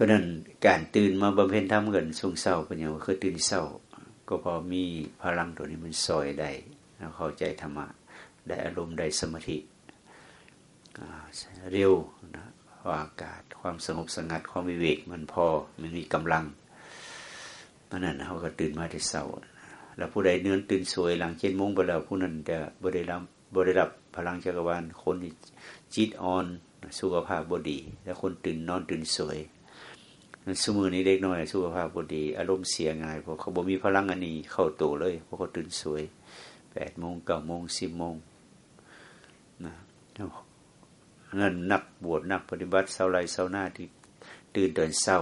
ราะนั้นการตื่นมาบำเพ็ญธรรมเงินช่วงเศร้าเป็นอย่างว่าคือตื่นเศร้า ก็พอมีพลังตัวนี้มันซอยได้เข้าใจธรรมะได้อารมณ์ได้สมาธิเร็วนะอากาศความสงบสงัดความวิเวกมันพอมันมีกำลังเพราะนั้นเขาก็ตื่นมาที่เศร้าแล้วผู้ใดเนื้อตื่นสวยหลังเจ็ดโมงไปแล้วผู้นั้นจะบริรับบริรับพลังจักรวาลคนจิตอ่อนสุขภาพบดี แล้วคนตื่นนอนตื่นสวย สมือนี้เด็กน้อยสุขภาพบดี อารมณ์เสียง่ายเพราะเขาบ่มีพลังอันนี้เข้าตัวเลยเพราะเขาตื่นสวยแปดโมงเก้าโมงสิบโมงนะนั่นนักบวชนักปฏิบัติเศร้าไรเศร้าหน้าที่ตื่นเดินเศร้า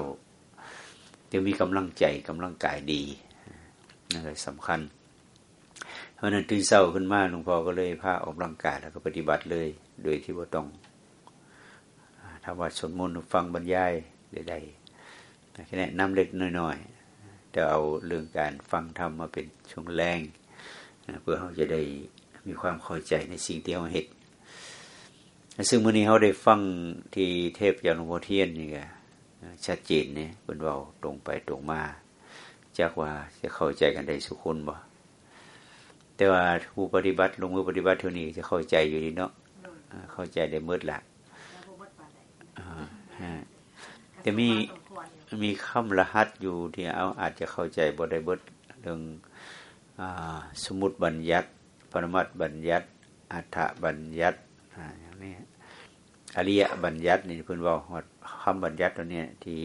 จะมีกำลังใจกำลังกายดีนั่นเลยสำคัญ เพราะนั้นตื่นเศร้าขึ้นมาหลวงพ่อก็เลยพาออกกำลังกายแล้วก็ปฏิบัติเลย โดยที่ว่าต้องทำวัดสวดมนต์ฟังบรรยายได้ แค่นี้น้ำเล็กน้อยๆจะเอาเรื่องการฟังธรรมมาเป็นช่วงแรงเพื่อเขาจะได้มีความเข้าใจในสิ่งที่เขาเห็นซึ่งมื่อนี้เขาได้ฟังที่เทพยานหลวงพ่อเทียนนี่ไงชัดเจนเนี่ยเป็นเบาตรงไปตรงมาจากว่าจะเข้าใจกันได้สุขุนบ่แต่ว่าผู้ปฏิบัติลงมือปฏิบัติเท่านี้จะเข้าใจอยู่ดีเนาะเข้าใจได้เมื่อละจะมี มีคำรหัสอยู่ที่เอาอาจจะเข้าใจบ่ได้เบิดเรื่องสมุดบัญญัติปรมัตบัญญัติอัฏฐบัญญัติอย่างนี้อริยบัญญัตินี่เพื่อนบอกคำบัญญัติตัวนี้ที่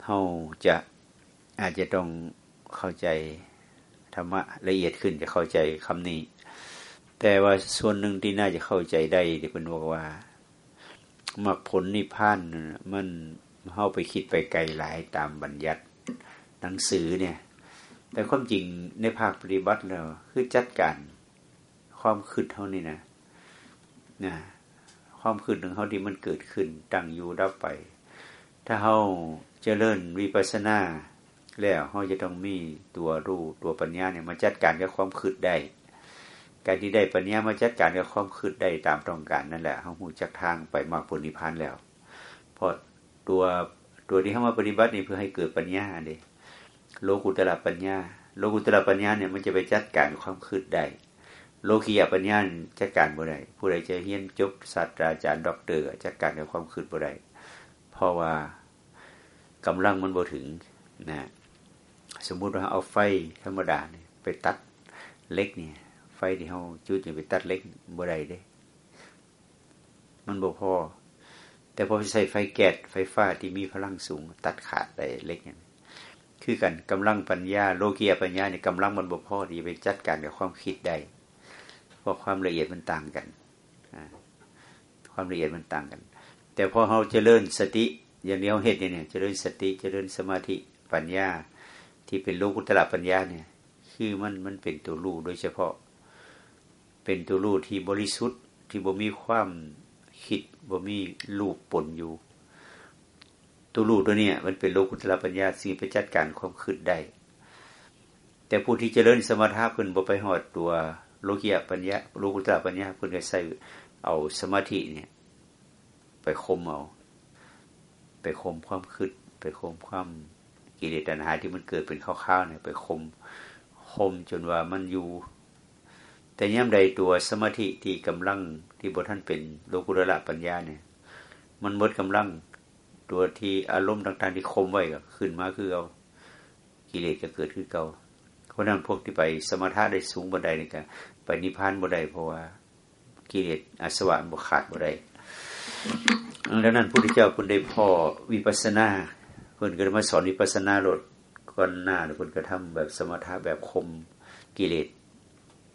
เท่าจะอาจจะต้องเข้าใจธรรมะละเอียดขึ้นจะเข้าใจคำนี้ แต่ว่าส่วนหนึ่งที่น่าจะเข้าใจได้ที่เป็นบอกว่ามรรคผลนิพพานมัน เข้าไปคิดไปไกลหลายตามบัญญัติหนังสือเนี่ย แต่ความจริงในภาคปฏิบัติแล้วคือจัดการความคืดเท่านี้นะนะความคืดของเขาที่มันเกิดขึ้นตั้งอยู่ดับไป ถ้าเขาเจริญวิปัสสนาแล้วเขาจะต้องมีตัวรู้ตัวปัญญาเนี่ยมาจัดการกับความคืดได้ การที่ได้ปัญญามาจัดการกับความคืดได้ตามต้องการนั่นแหละเขาหูจักทางไปมากผลนิพพานแล้ว เพราะ ตัวตัวที่เข้ามาปฏิบัตินี่เพื่อให้เกิดปัญญาเด้โลกุตระปัญญา โลกุตระปัญญาเนี่ยมันจะไปจัดการความคืดได้โลกียปัญญาจัดการบ่ได้ผู้ใดจะเฮียนจบศาสตราจารย์ด็อกเตอร์จัดการกับความคืดบ่ได้เพราะว่ากำลังมันบ่ถึงนะสมมุติว่าเอาไฟธรรมดาเนี่ยไปตัดเล็กเนี่ย ไฟที่เขาจุดเนี่ยไปตัดเล็กบ่ได้เด้ มันบ่พอ แต่พอไปใส่ไฟแก๊สไฟฟ้าที่มีพลังสูง ตัดขาดได้เล็กเนี่ยคือกันกำลังปัญญาโลกียปัญญาเนี่ยกำลังมันบ่พอที่ไปจัดการกับความคิดได้เพราะความละเอียดมันต่างกันความละเอียดมันต่างกัน แต่พอเขาเจริญสติ อย่างเดียวเห็ดเนี่ยเจริญสติเจริญสมาธิปัญญา ที่เป็นโลกุตระปัญญาเนี่ย คือมันมันเป็นตัวรู้โดยเฉพาะ เป็นตัวรู้ที่บริสุทธิ์ที่บ่มีความคิด บ่มีรูปปนอยู่ ตัวรู้ตัวเนี้ยมันเป็นโลกุตระปัญญาสิ่ไปจัดการความคิดได้ แต่ผู้ที่เจริญสมถะเพิ่นบ่ไปหอดตัวโลกียปัญญาโลกุตระปัญญาเพิ่นก็ใส่เอาสมาธิเนี่ย ไปคมเอา ไปคมความคิดไปคมความกิเลสตัณหาที่มันเกิดเป็นข้าวๆเนี่ยไปคมคมจนว่ามันอยู่ แต่ย่ำใดตัวสมาธิที่กำลังที่บทท่านเป็นโลกุระปัญญาเนี่ย มันหมดกำลังตัวที่อารมณ์ต่าง ๆ ที่คมไว้ก็ขึ้นมาคือเอากิเลสก็เกิดขึ้นเก่าเพราะนั้นพวกที่ไปสมถะได้สูงบันไดนี่กันไปนิพพานบันไดเพราะว่ากิเลสอาสวะบกขาดบันไดดังนั้นพระพุทธเจ้าคุณได้พ่อวิปัสนาพื่อนก็มาสอนวิปัสนาลดก่อนหน้าเพื่อนก็ทำแบบสมถะแบบคมกิเลส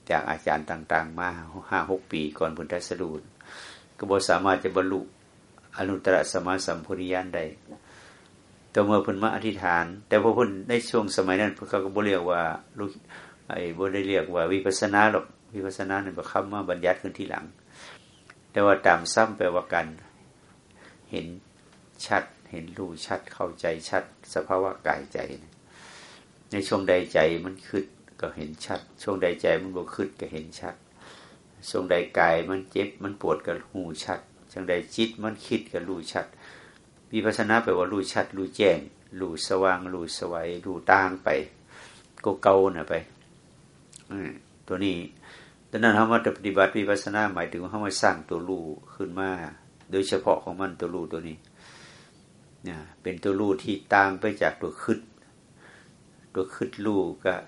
จากอาจารย์ต่าง ๆ มาห้าหกปี ก่อนพุทธสรุปก็บอสามารถจะบรรลุอนุตตรสมาสัมพุริยานได้แต่เมื่อพิ่นมาอธิษฐาน แต่พอพิ่นในช่วงสมัยนั้นเขาก็บ่เรียกว่าลูกไอ้บ่ได้เรียกว่าวิปัสนาหรอกวิปัสนาเนี่ยก็คำมาบัญญัติขึ้นที่หลัง แต่ว่าตามซ้ำแปลว่ากันเห็นชัดเห็นรู้ชัดเข้าใจชัด สภาวะกายใจ ในช่วงใดใจมันคืด ก็เห็นชัด ช่วงใดใจมันบวคืดก็เห็นชัด ช่วงใดกายมันเจ็บมันปวดก็หูชัด ช่วงใดจิตมันคิดก็รู้ชัดววิปัสนาแปลว่ารู้ชัด รู้แจ้ง รู้สว่าง รู้สวัยรู้ต่างไปก็เกาน่ะไปตัวนี้ดังนั้นเรามาปฏิบัติวิปัสนาหมายถึงว่าเรามาสร้างตัวรู้ขึ้นมา โดยเฉพาะของมันตัวรู้ตัวนี้เนี่ยเป็นตัวรู้ที่ต่างไปจากตัวขึ้นตัวขึ้นรู้กับ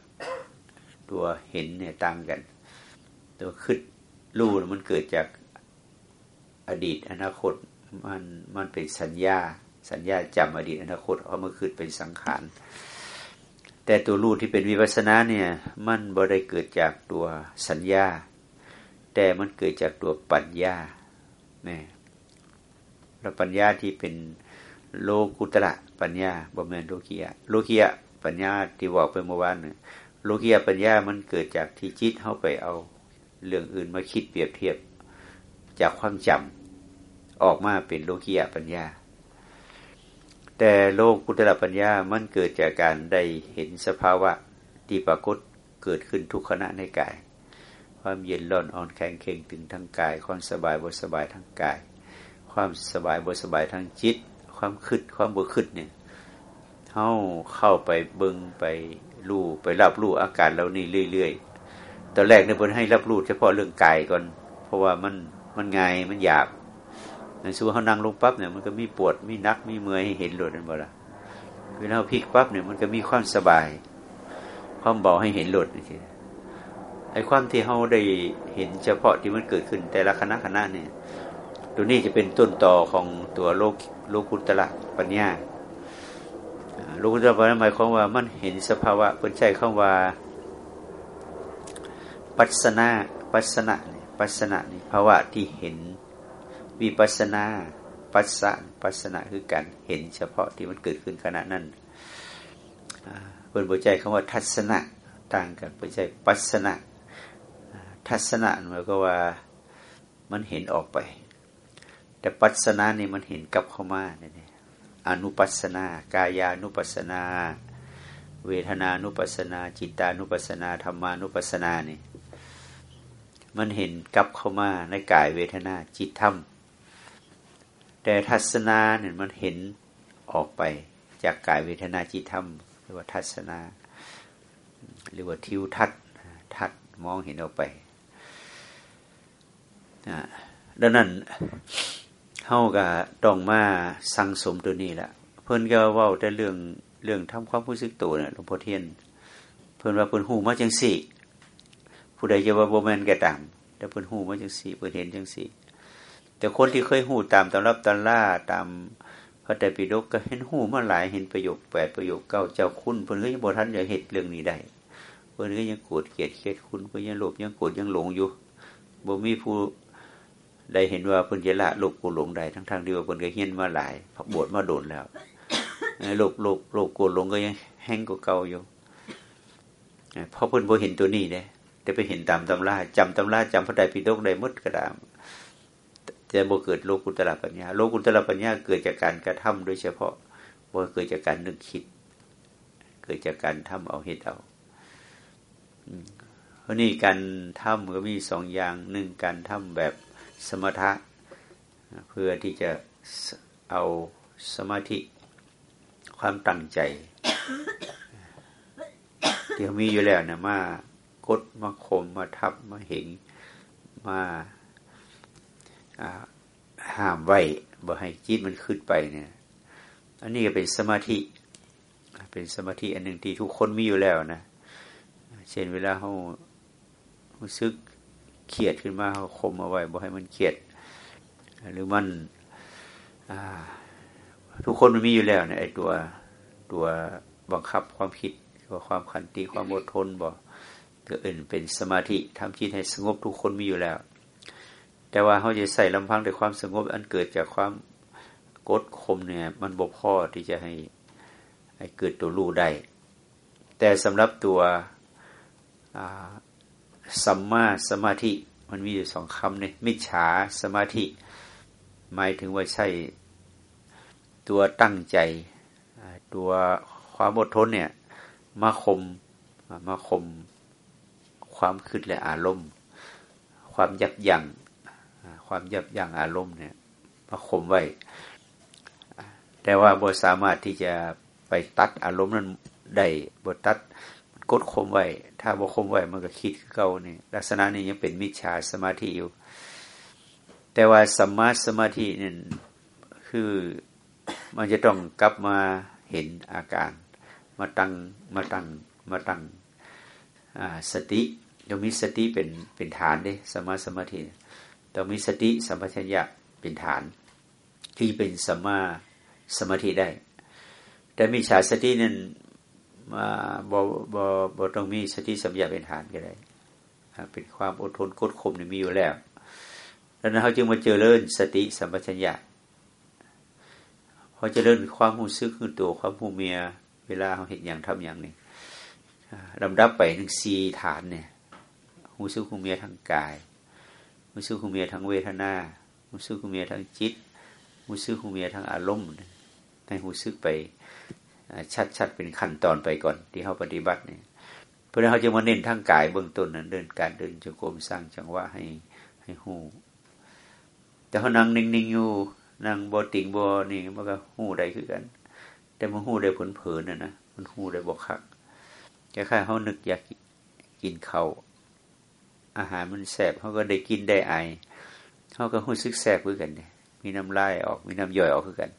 ตัวเห็นเนี่ยต่างกัน ตัวขึ้นรู้มันเกิดจากอดีตอนาคตมันมันเป็นสัญญา สัญญาจำอดีตอนาคตเอามาขึ้นเป็นสังขาร แต่ตัวรู้ที่เป็นวิปัสนาเนี่ยมันบ่ได้เกิดจากตัวสัญญา แต่มันเกิดจากตัวปัญญาเนี่ยแล้วปัญญาที่เป็นโลกุตระปัญญาบ่แมนโลกียโลกียปัญญาที่บอกไปเมื่อวานเนี่ย โลกียปัญญามันเกิดจากที่จิตเข้าไปเอา เรื่องอื่นมาคิดเปรียบเทียบจากความจำออกมาเป็นโลกียปัญญา แต่โลกุตระปัญญามันเกิดจากการได้เห็นสภาวะที่ปรากฏเกิดขึ้นทุกขณะในกาย ความเย็นร้อนอ่อนแข็งเข่งถึงทั้งกาย ความสบายบสบายทั้งกาย ความสบายบสบายทั้งจิต ความคืดความบ่คืดเนี่ย เข้าเข้าไปเบิงไปรู้ไปรับรู้อาการเรานี่เรื่อยๆตอนแรกเนี่ยเพิ่นให้รับรู้เฉพาะเรื่องกายก่อน เพราะว่ามันมันง่ายมันหยาบในสู้เขานั่งลงปั๊บเนี่ยมันก็มีปวดมีนักมีเมื่อยให้เห็นหลดนั่นบ่ละเวลาพลิกปั๊บเนี่ยมันก็มีความสบาย ความเบาให้เห็นหลดนี่ไอ้ความที่เขาได้เห็นเฉพาะที่มันเกิดขึ้นแต่ละคณะคณะเนี่ยตัวนี้จะเป็นต้นต่อของตัวโลกโลกุตระปัญญา โลกุตระปัญญาหมายความว่ามันเห็นสภาวะเป็นใช้คำว่า ปัสนาปัสนะปัสนะนี่ภาวะที่เห็นวิปัสนา ปัสสะปัสนะคือการเห็นเฉพาะที่มันเกิดขึ้นขณะนั้นเป็นบทใจคำว่าทัศนะต่างกันบทใจปัสนะทัศนะหมายก็ว่ามันเห็นออกไป แต่ปัสนานี่มันเห็นกลับเข้ามาเนี่ย อนุปัสนา กายานุปัสนา เวทนานุปัสนา จิตานุปัสนาธรรมานุปัสนานี่มันเห็นกลับเข้ามาในกายเวทนาจิตธรรม แต่ทัศนาเนี่ยมันเห็นออกไปจากกายเวทนาจิตธรรมเรียกว่าทัศนา หรือว่าทิวทัศทัศมองเห็นออกไปดังนั้น เฮาก็ต้องมาสังสมตัวนี้แหละเพิ่นก็เว้าแต่เรื่องเรื่องทำความรู้สึกตัวเนี่ยหลวงพ่อเทียน เพิ่นว่าเพิ่นหูมาจังสี่ ผู้ใดจะว่าโบแมนก็ตามแต่เพิ่นหูมาจังสี่เพิ่นเห็นจังสี่แต่คนที่เคยหูตามตำรับตำล่าตามพระไตรปิฎกก็เห็นหูมาหลายเห็นประโยคแปดประโยคเก้าเจ้าคุณเพิ่นก็ยังบ่ทันจะเห็นเรื่องนี้ได้เพิ่นก็ยังโกรธเกลียดเกลียดคุณเพิ่นยังโลภยังโกรธยังหลงอยู่บ่มีผู้ ได้เห็นว่าเพิ่นจะละโลกกูหลงได้ทั้งทางที่ว่าเพิ่นก็เฮียนมาหลายพักบวชมาโดนแล้วโลกโลกโลกกูหลงก็ยังแห้งกว่าเก่าอยู่เพราะเพิ่นบ่เห็นตัวนี้เด้แต่ไปเห็นตามตำราจำตำราจำพระไตรปิฎกได้มดก็ตามจะบ่เกิดโลกุตระปัญญาโลกุตระปัญญาเกิดจากการกระทำโดยเฉพาะบ่เกิดจากการนึกคิด เกิดจากการทำเอาเหตุเอาเพราะนี่การทำก็มีสองอย่างหนึ่งการทำแบบ สมถะเพื่อที่จะเอาสมาธิความตั้งใจ ที่มีอยู่แล้วนะมากดมาคมมาทับมาเหงมาห้ามไว้บ่ให้จิตมันขึ้นไปเนี่ยอันนี้ก็เป็นสมาธิ เป็นสมาธิอันหนึ่งที่ทุกคนมีอยู่แล้วนะ เช่นเวลาเขารู้สึก เครียดขึ้นมาเขาคมเอาไว้บ่ให้มันเครียด หรือมันทุกคนมันมีอยู่แล้วเนี่ยไอ้ตัวตัวบังคับความคิดตัวความขันติความอดทนบ่ก็อื่นเป็นสมาธิทำจิตให้สงบทุกคนมีอยู่แล้ว แต่ว่าเขาจะใส่ลำพังแต่ความสงบอันเกิดจากความกดคมเนี่ย มันบกพอที่จะให้ให้เกิดตัวรู้ได้แต่สำหรับตัว สัมมาสมาธิ มันมีอยู่สองคำเนี่ยมิจฉาสมาธิ หมายถึงว่าใช่ตัวตั้งใจ ตัวความอดทนเนี่ย มาคมมาคม ความคิดและอารมณ์ ความยับยัง้งความยับยั้งอารมณ์เนี่ยมาคมไว้ แต่ว่าบ่สามารถที่จะไปตัดอารมณ์นั้นได้บ่ตัด กดคมไว้ถ้าบ่คมไว้มันก็คิดเก่านี่ลักษณะนี้ยังเป็นมิจฉาสมาธิอยู่ แต่ว่าสัมมาสมาธินี่คือมันจะต้องกลับมาเห็นอาการ มาตั้งมาตั้งมาตั้งสติต้องมีสติเป็นเป็นฐานเด้สมาสมาธิต้องมีสติสัมปชัญญะเป็นฐานที่เป็นสมาสมาธิได้ แต่มีฉาสตินั้น มาบอบอบต้องมีสติสัมยาเป็นฐานก็ได้เป็นความอดทนกดข่มนี่มีอยู่แล้วดังนั้นเขาจึงมาเจอเลิ่นสติสัมปชัญญะพอจะเลิ่นความหูซึกคือตัวความหูเมีย เวลาเขาเห็นอย่างทำอย่างหนี้ลำดับไปหนึ่งสี่ฐานเนี่ยหูซึกหูเมียทางกายหูซึกหูเมียทางเวทนาหูซึกหูเมียทางจิตหูซึกหูเมียทางอารมณ์ให้หูซึกไป ชัดๆเป็นขั้นตอนไปก่อนที่เขาปฏิบัติเนี่ยเพื่อเขาจะมาเน้นทางกายเบื้องต้นนั้นเดินการเดินจงกรมสร้างจังหวะให้ให้หูแต่เขานั่งนิ่งๆอยู่นั่งบอติงบอนี่มันก็หูได้คือกัน แต่มันหูได้ผลเผินนะนะมันหูได้บอกขักแค่ค่เขานึกอยากกินเขาอาหารมันแสบเขาก็ได้กินได้ไอเขาก็หูซึกแสบคือกันเนี่ยมีน้ำลายออกมีน้ำย่อยออกคือกัน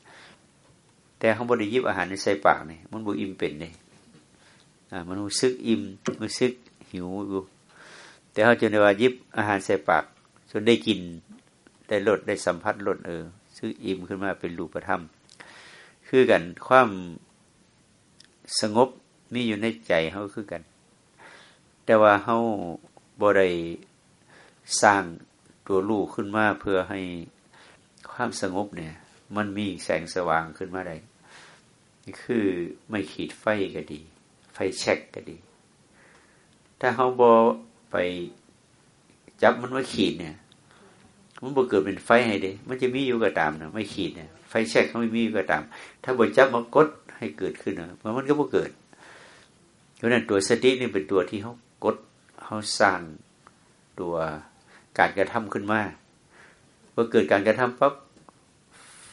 แต่เขาบริยิบอาหารในใส่ปากเนี่ยมันบุอิ่มเป็นเลยอ่ามันรู้สึกอิ่มรู้สึกหิวอยู่แต่เขาจะในว่ายิบอาหารใส่ปากจนได้กินได้ลดได้สัมผัสลดเออซึ่งอิ่มขึ้นมาเป็นรูปธรรม คือกันความสงบมีอยู่ในใจเขาคือกัน แต่ว่าเขาบริสร้างตัวลูกขึ้นมาเพื่อให้ความสงบเนี่ย มันมีแสงสว่างขึ้นมาได้ คือไม่ขีดไฟก็ดี ไฟแช็กก็ดี ถ้าเขาบอไปจับมันว่าขีดเนี่ย มันบ่เกิดเป็นไฟให้เด้มันจะมีอยู่ก็ตามนะไม่ขีดเนี่ยไฟแช็กเขาไม่มีก็ตาม ถ้าบอจับมันกดให้เกิดขึ้นนะมันก็บ่เกิดเพราะนั้นตัวสตินี่เป็นตัวที่เขากดเขาสร้างตัวการกระทำขึ้นมาพอเกิดการกระทำปั๊บ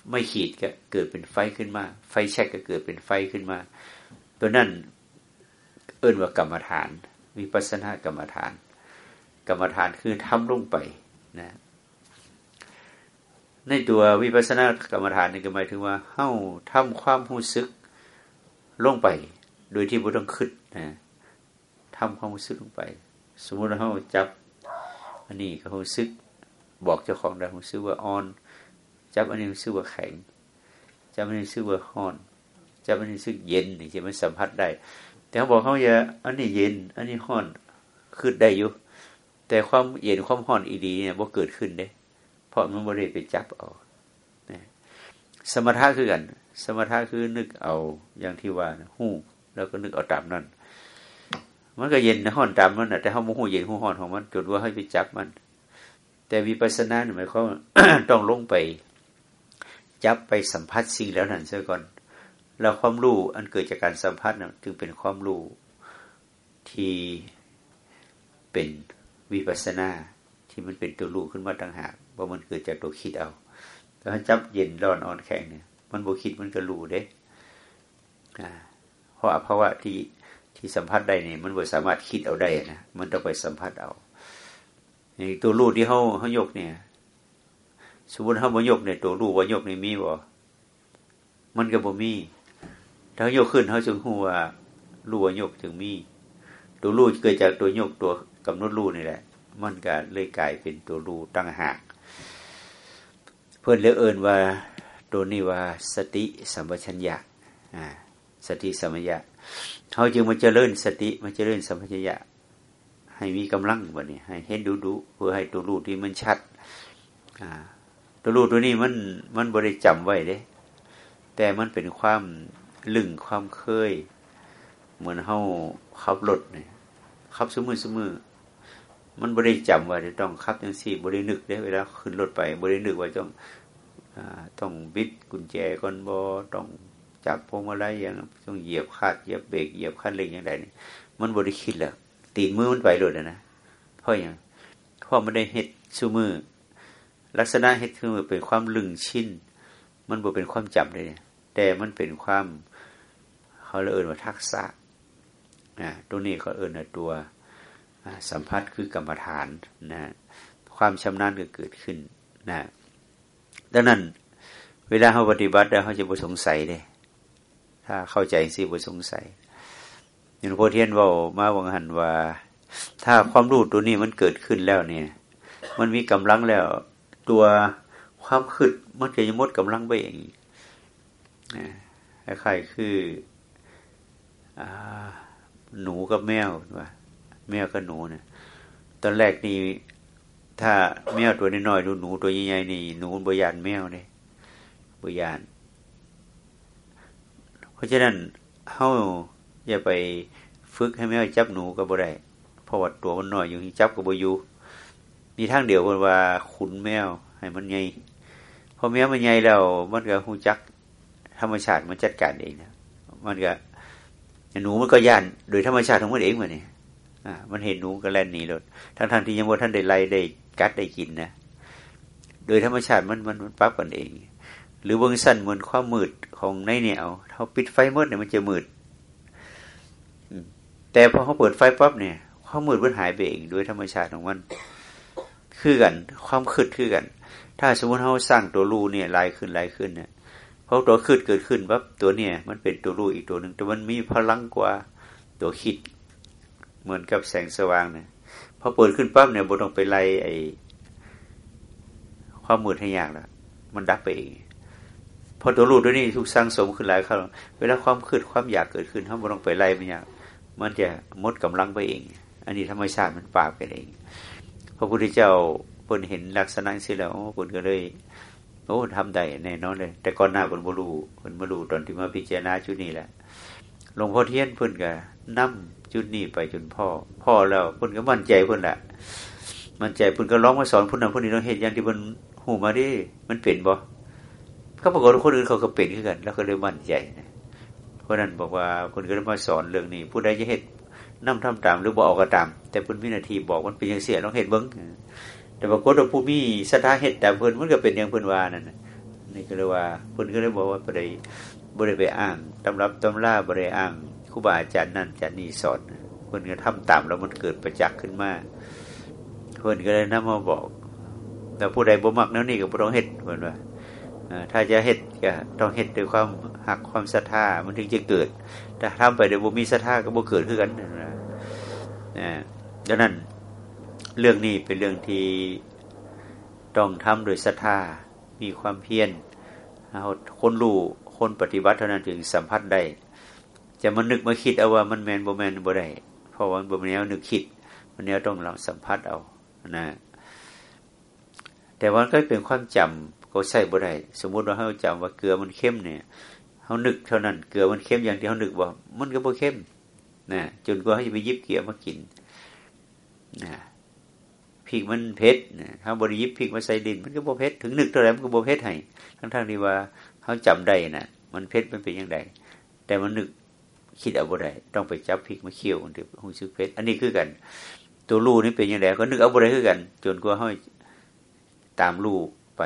ไม่ขีดก็เกิดเป็นไฟขึ้นมา ไฟแช็กก็เกิดเป็นไฟขึ้นมา ตัวนั้นเอื้นว่ากรรมฐานวิปัสสนากรรมฐาน กรรมฐานคือทำลงไปนะในตัววิปัสสนากรรมฐานนี่ก็หมายถึงว่าเฮ้าทำความรู้สึกลงไป โดยที่บุต้องขึ้นนะทำความรู้สึกลงไป สมมติเราจับอันนี้ก็รู้สึกบอกเจ้าของได้รู้สึกว่าอ่อน จับอันนี้ซื้อว่าแข็งจับอันนี้ซื้อว่าห้อนจับอันนี้ซื้อเย็นนี่จะมันสัมผัสได้ แต่เขาบอกเขาจะอันนี้เย็น อันนี้ห้อนขึ้นได้อยู่ แต่ความเย็นความห้อนอีดีเนี่ยบ่เกิดขึ้นเด้เพราะมันบ่ได้ไปจับเอาสมถะคือกัน สมถะคือนึกเอาอย่างที่ว่าหู้แล้วก็นึกเอาตามนั้นมันก็เย็นห้อนตามมันแต่เขาโมโหเย็นหูห้อนของมันจนว่าให้ไปจับมัน แต่วิปัสสนาหมายความต้องลงไป จับไปสัมผัสสิ่งแล้วนั่นเสียก่อน แล้วความรู้อันเกิดจากการสัมผัสนะจึงเป็นความรู้ที่เป็นวิปัสนาที่มันเป็นตัวรู้ขึ้นมาต่างหากว่ามันเกิดจากตัวคิดเอาถ้าจับเย็นร้อนอ่อนแข็งเนี่ย มันบวคิดมันก็รู้เด้เพราะภาวะที่ที่สัมผัสได้เนี่ยมันบ่สามารถคิดเอาได้นะมันต้องไปสัมผัสเอาตัวรู้ที่เขาเขายกเนี่ย สมมติเขาบ่ยกเนี่ยตัวรู้ว่ายกนี่มีบ่มันก็บ่มี ถ้ายกขึ้นเขาจึงรู้ว่ารู้ว่ายกถึงมี ตัวรู้เกิดจากตัวยกตัวกำหนดรู้นี่แหละ มันก็เลยกลายเป็นตัวรู้ตั้งหาก เพื่อนเลือเอินว่าตัวนี้ว่าสติสัมปชัญญะอ่าสติสัมปชัญญะเขาจึงมาเจริญสติมาเจริญสัมปชัญญะให้มีกำลังวันนี้ให้เห็นดูดูเพื่อให้ตัวรู้ที่มันชัดอ่า ตัวรู้ตัวนี้มันมันบริจำไว้เด้แต่มันเป็นความลึงความเคย เหมือนเฮาขับรถเนี่ยขับสมือสมือมันบริจำว่าจะต้องขับย่างสี่บรินึกได้เวลาขึ้นรถไปบรินึกว่าต้องต้องบิดกุญแจก่อนบอต้องจับพวงมาลัยอย่างต้องเหยียบคาดเหยียบเบรกเหยียบคันเร่งอย่างไรนี่มันบริคิดแล้วตีนมือมันไปเลยนะเพราะอย่างเพราะมันได้เฮ็ดซูมือ ลักษณะเฮ็ดคือมันเป็นความลึงชินมันบ่เป็นความจำเลยแต่มันเป็นความ เขาเอ่ยว่าทักษะนะตัวนี้เขาเอ่ยว่าตัวสัมผัสคือกรรมฐานนะความชำนาญก็เกิดขึ้นนะดังนั้น เวลาเขาปฏิบัติแล้วเขาจะบ่สงสัยเลยถ้าเข้าใจสิบ่สงสัยอย่างพระเทียนว่ามาวังหันว่า ถ้าความรู้ตัวนี้มันเกิดขึ้นแล้วเนี่ย มันมีกำลังแล้ว ตัวความขึ้นมันจะยมดกำลังไปเองนะคล้ายๆคืออหนูกับแมวว่าแมวกับหนูเนี่ยตอนแรกนี่ถ้าแมวตัวน้อยๆดูหนูตัวใหญ่ๆนี่หนูบยานแมวเนี่ยบยาน เพราะฉะนั้นเฮาอย่าไปฝึกให้แมวจับหนูก็บ่ได้เพราะว่าตัวมันน้อยอยู่จับก็บ่อยู่ มีทางเดียวว่าขุนแมว ให้มันใหญ่พอแมวมันใหญ่แล้วมันก็หูจัก ธรรมชาติมันจัดการเองนะมันก็หนูมันก็ย่านโดยธรรมชาติของมันเองเหมันนี่อ่ามันเห็นหนูก็แล่นหนีรถทั้งทางที่ยังว่าท่านได้ไล่ได้กัดได้กินนะโดยธรรมชาติมันมันมันปั๊บกันเอง หรือบางสั้นเหมือนความมืดของในแนวเขาปิดไฟมืดเนี่ยมันจะมืดแต่พอเขาเปิดไฟปั๊บเนี่ยความมืดมันหายไปเองโดยธรรมชาติของมัน คือกัน ความคืดคือกัน ถ้าสมมติเขาสร้างตัวรูเนี่ยลายขึ้นลายขึ้นเนี่ยเพราะตัวคืดเกิดขึ้นปั๊บตัวเนี่ย มันเป็นตัวรูอีกตัวหนึ่งแต่มันมีพลังกว่าตัวคิด เหมือนกับแสงสว่างเนี่ยพอเปิดขึ้นปั๊บเนี่ยบนต้องไปไล่ไอความมืดให้ยากแล้วมันดับไปเองพอตัวรูตัวยนี้ถูกสร้างสมขึ้นหลายครั้งเวลาความคืดความอยากเกิดขึ้นเขาบนต้องไปไล่มันยากมันจะมดกำลังไปเอง อันนี้ธรรมชาติมันปราบไปเอง พระพุทธเจ้าเพิ่นเห็นลักษณะสิแล้วเพิ่นก็เลยโอ้ทำได้แน่นอนเลย แต่ก่อนหน้าเพิ่นบ่รู้เพิ่นมารู้ตอนที่มาพิจารณาจุดนี้แหละหลวงพ่อเทียนเพิ่นก็นำจุดนี้ไปจนพ่อ พ่อแล้วเพิ่นก็มั่นใจเพิ่นแหละมั่นใจเพิ่นก็ร้องมาสอนผู้นั้นผู้นี้ต้องเห็นอย่างที่เพิ่นหูมาดิมันเป็นบ่เขาบอกว่าคนอื่นเขาก็เป็นขึ้นกัน แล้วก็เลยมั่นใจนะเพราะนั้นบอกว่าคนก็เลยมาสอนเรื่องนี้ ผู้ใดจะเห็น นำทำตามหรือบอกก็ตาม แต่เพิ่นวินาทีบอกมันเป็นอย่างเสียต้องเห็นเบิ้งแต่ปรากฏว่าผู้มีสถาเหตุแต่เพิ่นมันก็เป็นอย่างเพิ่นว่านั่นนี่ก็เลยว่าเพิ่นก็เลยบอกว่าบ่ได้บ่ได้ไปอ้างตำรับตำราบ่ได้อ้างครูบาอาจารย์นั่นอาจารย์นี่สอนเพิ่นก็ทำตามแล้วมันเกิดประจักษ์ขึ้นมาเพิ่นก็เลยนำมาบอกแต่ผู้ใดบ่มักแนวนี้ก็บ่ต้องเฮ็ดเพิ่นว่า ถ้าจะเฮ็ดก็ต้องเฮ็ดด้วยความหักความศรัทธามันถึงจะเกิด แต่ทำไปโดยบ่มีศรัทธาก็บ่เกิดขึ้นกันนะดังนั้นเรื่องนี้เป็นเรื่องที่ต้องทำโดยศรัทธามีความเพียรคนรู้คนปฏิบัติเท่านั้นถึงสัมผัสได้จะมันนึกมาคิดเอาว่ามันแมนบ่แมนบ่ได้เพราะว่าบ่แนวนึกคิด มันแนวต้องเราสัมผัสเอานะแต่ว่าก็เป็นความจำ เขาใส่บ่ได้สมมุติว่าเขาจำว่าเกลือมันเข้มเนี่ยเขานึกเท่านั้นเกลือมันเข้มอย่างที่เขานึกว่ามันก็บ่เข้มนะจนกว่าเขาจะไปยิบเกลือมากินนะพริกมันเผ็ดนะถ้าบริยิบพริกมาใส่ดิน มันก็บ่เผ็ดถึงนึกเท่าไรมันก็บ่เผ็ดให้ทั้งทั้งที่ว่าเขาจำได้นะมันเผ็ดมันเป็นยังไงแต่มันนึกคิดเอาบ่ได้ต้องไปจับพริกมาเคี่ยวมันถึงหูซึกเผ็ดอันนี้คือกัน ตัวลูนี่เป็นยังไงก็นึกเอาบ่ได้คือกัน จนกว่าเขาตามลูไป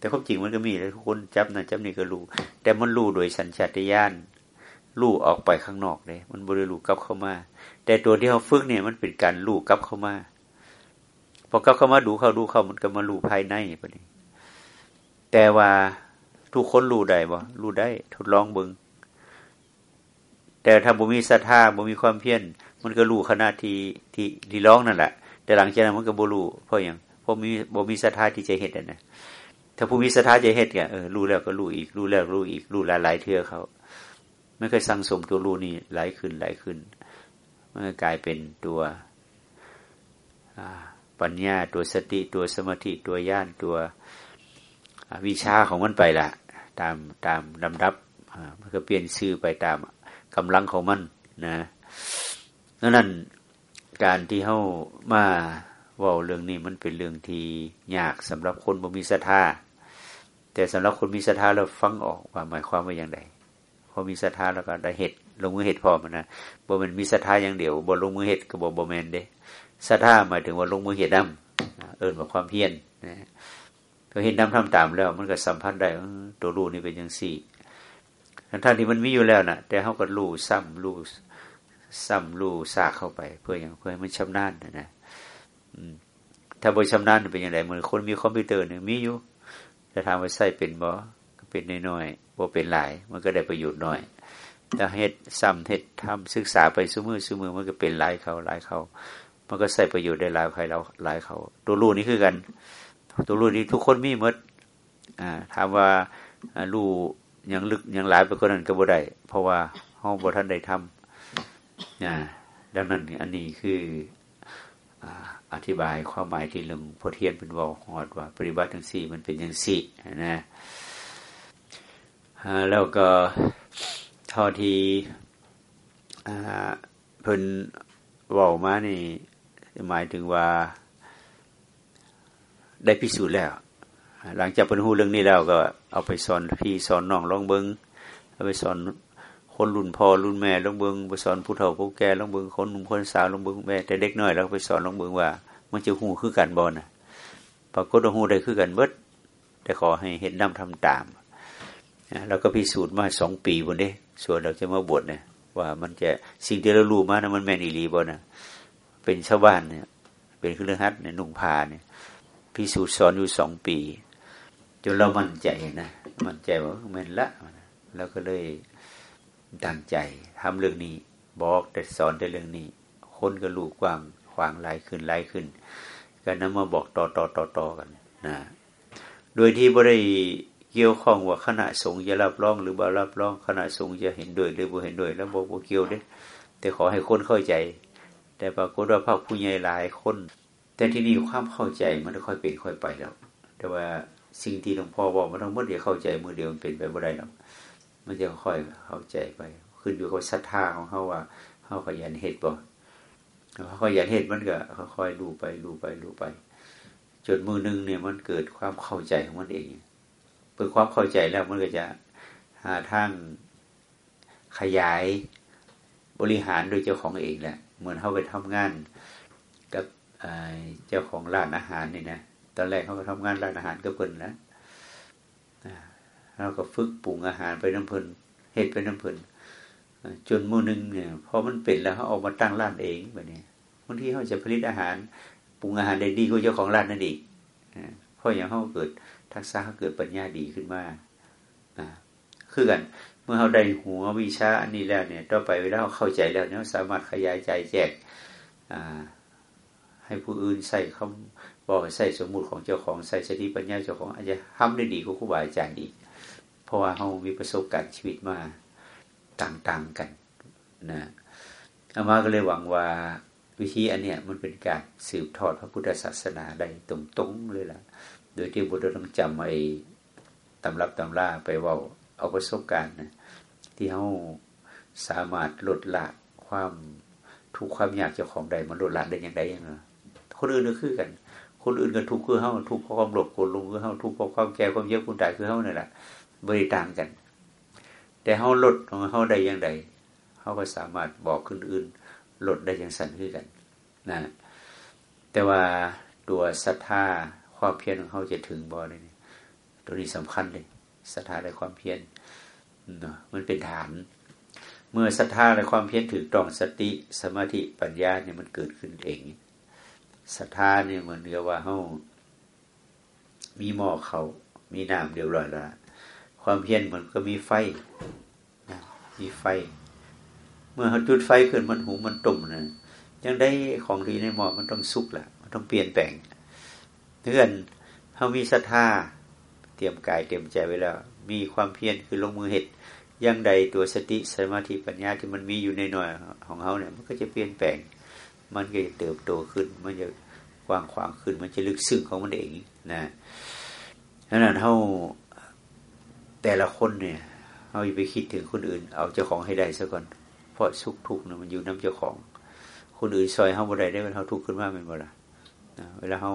แต่ความจริงมันก็มีเลยคนจับนั่นจับนี่ก็รู้ แต่มันรู้โดยสัญชาตญาณลู่ออกไปข้างนอกเลย มันบริลูกลับเข้ามา แต่ตัวที่เขาฝึกเนี่ยมันเป็นการลู่กลับเข้ามาพอกลับเข้ามาดูเข้าดูเข้ามันก็มาลู่ภายในปนี้แต่ว่าทุกคนรู้ได้บ่รู้ได้ ทดลองเบิงแต่ถ้าบ่มีศรัทธาบ่มีความเพียรมันก็รู้ขนาดที่ที่ที่ร้องนั่นแหละแต่หลังจากนั้นมันก็บ่รู้เพราะอย่างเพราะมีบ่มีศรัทธาที่จะเห็นนะ ถ้าผู้มีศรัทธาจะเห็นเนี่ยเออรู้แล้วก็รู้อีก รู้แล้วรู้อีก รู้หลายๆเทื่อเขา ไม่เคยสั่งสมตัวรู้นี่ไหลขึ้นไหลขึ้นมันกลายเป็นตัวปัญญาตัวสติตัวสมาธิตัวญาณตัววิชาของมันไปละตามตามลำดับมันก็เปลี่ยนชื่อไปตามกำลังของมันนะนั้นการที่เข้ามาว่าเรื่องนี้มันเป็นเรื่องที่ยากสำหรับคนบ่มีศรัทธา แต่สำหรับคนมีศรัทธาเราฟังออกว่าหมายความว่าอย่างไรพอมีศรัทธาแล้วก็ได้เหตุลงมือเหตุพอมันนะบ่มันมีศรัทธาอย่างเดียวบ่ลงมือเหตุก็บ่บ่แมนเด้ศรัทธาหมายถึงว่าลงมือเหตุดำเอิญว่าความเพียรนะพอเห็นดำทำตามแล้ว มันก็สัมพันธ์ได้ตัวรู้นี่เป็นอย่างสี่ทั้งที่มันมีอยู่แล้วนะแต่เขาก็รู้ซ้ำรู้ซ้ำรู้ซากเข้าไป เพื่ออย่างเพื่อให้มันชำนาญนะนะถ้าบริชำนาญเป็นอย่างไรเหมือนคนมีคอมพิวเตอร์หนึ่งมีอยู่ จะทำไว้ใส่เป็นบ่ก็เป็นน้อยๆบ่เป็นหลาย มันก็ได้ประโยชน์น้อยแต่เฮ็ดซ้ำเฮ็ดทำศึกษาไปซุ้มือซุ้มือมันก็เป็นหลายเขาหลายเขา มันก็ใส่ประโยชน์ได้หลายใครเราหลายเขา ตัวรู้นี่คือกัน ตัวรู้นี่ทุกคนมีหมดอ่าถามว่ารู้ยังลึกยังหลายไปกว่านั้นก็บ่ได้เพราะว่าห้องบ่ท่านได้ทำนะดังนั้นอันนี้คืออ่า อธิบายความหมายที่หลวงพ่อเทียนเป็นวอลฮอดว่า ปฏิบัติทั้งสี่มันเป็นอย่างสี่นะแล้วก็ทอทีเพิ่นว่ามานี่หมายถึงว่า ได้พิสูจน์แล้ว หลังจากเพิ่นหูเรื่องนี้แล้วก็เอาไปสอนพี่สอนน้องลองเบิงเอาไปสอน คนรุ่นพ่อรุ่นแม่ลองเบิงไปสอนผู้เฒ่าผู้แก่ลองเบิงคนหนุ่มคนสาวลองเบิงแม่แต่เด็กน้อยเราไปสอนลองเบิงว่า มันจะหูคือกันบ่นะปรากฏว่าหูได้คือกันเบิด แต่ขอให้เห็นน้ำทำตามเราก็พิสูจน์มาสองปีบนนี้ส่วนเราจะมาบวชเนี่ยว่ามันจะสิ่งที่เรารู้มานะมันแม่นอีรีบ่นะเป็นชาวบ้านเนี่ย เป็นเครื่องฮัดเนี่ยนุ่งผ้าเนี่ยพิสูจน์สอนอยู่สองปี จนเรามั่นใจนะมั่นใจว่าแม่นละแล้วก็เลย ตั้งใจทำเรื่องนี้ บอกแต่สอนแต่เรื่องนี้ คนก็รู้กว้างขวางหลายขึ้นหลายขึ้น ก็นำมาบอกต่อต่อต่อต่อกันนะโดยที่บ่ได้เกี่ยวข้องว่าคณะสงฆ์จะรับรอง หรือบ่รับรองคณะสงฆ์จะเห็นด้วยหรือบ่เห็นด้วย แล้วบ่บ่เกี่ยวเด้แต่ขอให้คนเข้าใจ แต่ปรากฏว่าพระผู้ใหญ่หลายคน แต่ที่นี่ความเข้าใจมันค่อยเป็นค่อยไปแล้ว แต่ว่าสิ่งที่หลวงพ่อบอกมันต้องมื่อเดียวเข้าใจมือเดียวมันเป็นไปบ่ได้หรอก มันจะค่อยเข้าใจไป ขึ้นอยู่กับศรัทธาของเขาว่าเขาขยันเหตุบ่เขาขยันเหตุมันก็ค่อยดูไปดูไปดูไป จนมือนึงเนี่ยมันเกิดความเข้าใจของมันเองเพื่อความเข้าใจแล้วมันก็จะหาทางขยายบริหารโดยเจ้าของเองแหละ เหมือนเขาไปทำงานกับเจ้าของร้านอาหารนี่นะตอนแรกเขาก็ทำงานร้านอาหารก็เพิ่นนะ เราก็ฝึกปรุงอาหารไปน้ำเพลินเฮ็ดไปน้ำเพลินจนมือนึงเนี่ยพอมันเป็นแล้วเขาออกมาตั้งร้านเองแบบนี้บางทีเขาจะผลิตอาหารปรุงอาหารได้ดีกว่าเจ้าของร้านนั่นอีกเพราะอย่างเขาเกิดทักษะเขาเกิดปัญญาดีขึ้นมาคือกัน เมื่อเขาได้หัววิชาอันนี้แล้วเนี่ยต่อไปเวลาเขาเข้าใจแล้วเนี่ยสามารถขยายใจแจกให้ผู้อื่นใส่เขาบอกใส่สมมุติของเจ้าของใส่สติปัญญาเจ้าของอาจจะทำได้ดีกว่าครูบาอาจารย์อีก เพราะว่าเขามีประสบการณ์ชีวิตมาต่างๆกันนะอามาก็เลยหวังว่าวิธีอันเนี้ยมันเป็นการสืบทอดพระพุทธศาสนาได้ตรงๆเลยล่ะ โดยที่บุตรต้องจำไอ้ตำรับตำราไปว่าเอาประสบการณ์นะที่เขาสามารถลดละความทุกความยากเจ้าของใดมันลดละได้อย่างไรอย่างเงี้ยคนอื่นก็คือกัน คนอื่นก็ทุกข์คือเขาทุกข์เพราะความหลบกดลงคือเขาทุกข์เพราะความแก่ความเยอะความตายคือเขาเนี่ยแหละ บริต่างกัน แต่เขาลดของเขาได้อย่างไรเขาก็สามารถบอกคนอื่นลดได้อย่างสันคือกันนะแต่ว่าตัวศรัทธาความเพียรของเขาจะถึงบ่เลยตัวนี้สำคัญเลยศรัทธาและความเพียรเนาะมันเป็นฐาน เมื่อศรัทธาและความเพียรถือต้องสติ สมาธิปัญญาเนี่ยมันเกิดขึ้นเองศรัทธาเนี่ยเหมือนกับว่าเขามีหม้อเขามีน้ำเดียวร้อยละ ความเพียรมันก็มีไฟมีไฟ เมื่อเขาจุดไฟขึ้นมันหูมันตุ่มนะยังได้ของดีในหม้อมันต้องสุกแหละมันต้องเปลี่ยนแปลงเพื่อนเขามีศรัทธาเตรียมกายเตรียมใจไว้แล้ว มีความเพียรคือลงมือเหตุยังใดตัวสติสมาธิปัญญาที่มันมีอยู่ในหน่อยของเขาเนี่ย มันก็จะเปลี่ยนแปลง มันก็จะเติบโตขึ้น มันจะกว้างขวางขึ้น มันจะลึกซึ้งของมันเองนะดังนั้นเขา แต่ละคนเนี่ย เอาอย่าไปคิดถึงคนอื่น เอาเจ้าของให้ได้ซะก่อน เพราะสุขทุกข์เนี่ยมันอยู่น้ำเจ้าของ คนอื่นซอยเฮาบ่ได้ได้เวลาเฮาทุกข์ขึ้นมาเป็นบ่ละเวลาเฮา